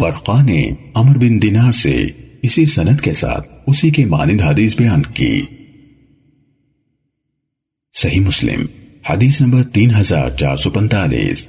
ورقا نے عمر بن دینار سے اسی سنت کے ساتھ اسی کے مانند حدیث بیان کی۔ صحیح مسلم، حدیث نمبر تین ہزار چار سو پنتالیس۔